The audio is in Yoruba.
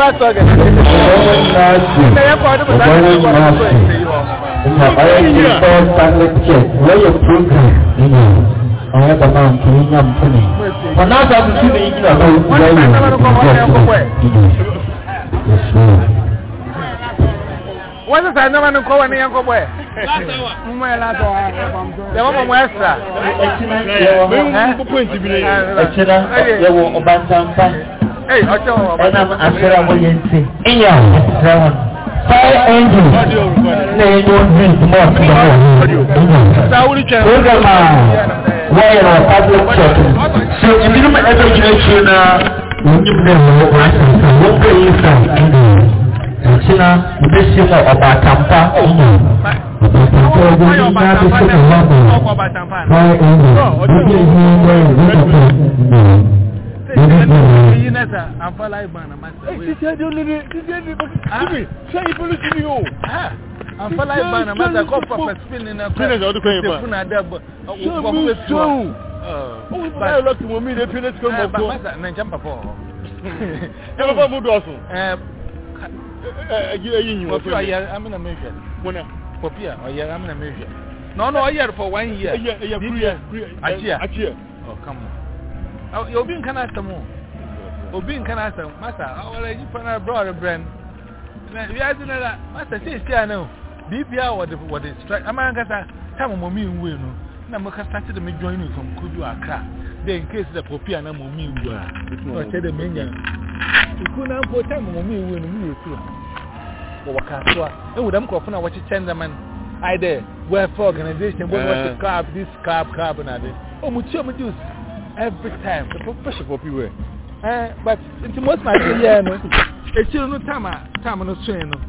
ba su ga ọ̀rẹ́ bàbá nǹkan ní yàm fún mi ọ̀nà àtàkùn sí mi ìgbìyà tó ń gbé ẹ̀yìn ìgbìyà wọ́n sísá ní ọmọ ní kọ́wọ́ ní yẹn kọ́bọ̀ ẹ̀ mú ẹ̀ látọ̀ ẹ̀wọ́n mọ̀ mọ̀ ẹ̀ sà ẹ̀kínà yẹwọ ọba ntampa ẹnam asẹ́rẹ́wó yẹn ti ìyá ẹ̀sẹ̀rẹ́wọ̀n fire engine ní ẹni ó ní ìtumọ̀ ọ̀tún ọ̀gá wọ́ọ̀yẹ̀ wọ̀ public church so ìbí ní ẹgbẹ́ ìjìnlẹ̀ ìṣẹ́ náà wọ́n ní bí wọ́n wọ́n àti ìṣẹ́ wọ́n pè é ìṣẹ́ ìṣẹ́ ìbí sí mọ̀ ọ̀bà àtàmpá ọ̀bà àtàmpá ọ̀gbọ́n ní Yes, sir. I'm for life, man. I'm master. Hey, teacher, don't let it. Teacher, don't let it. Ah. Say, you police me, oh. Ah. I'm for life, man. I'm master. Come for a spin in a car. Finish, I'll do pay, man. Show me, uh, show. Uh, oh, but I look to me, the finish uh, come up. But master, I'm jump up. Jump up, move also. Eh, you, you, you. I'm in America. Mona. Popia, or yeah, I'm in America. No, no, I hear for one year. Yeah, yeah, yeah. Achia. Achia. Oh, come on. Oh, You'll be in Canada tomorrow obi nka na asɛm masa ɔwɔla nipa na brɛ ɔre brɛ no na wiase no la masa seesie a no biribia wɔde wɔde strike ama ankasa tam mɔmi nwue no na mekasa te dɛ medwɔn no fam kodu akra dɛ nkesi dɛ pɔpi a na mɔmi nwu a na ɔkyɛ dɛ menya eku na mpo tam mɔmi nwue no meyɛ tu a wɔwɔ kasoa ewu dɛm nkurɔfo na wɔkyekyɛ ndɛma no ayi dɛ welfare organization wɔn wɔte eh. club this club club na de ɔmu tí ɔmu di every time. the profession for people. Eh, but nti most na ase yɛ no ekyir no tam a ah, tam no so yɛ no.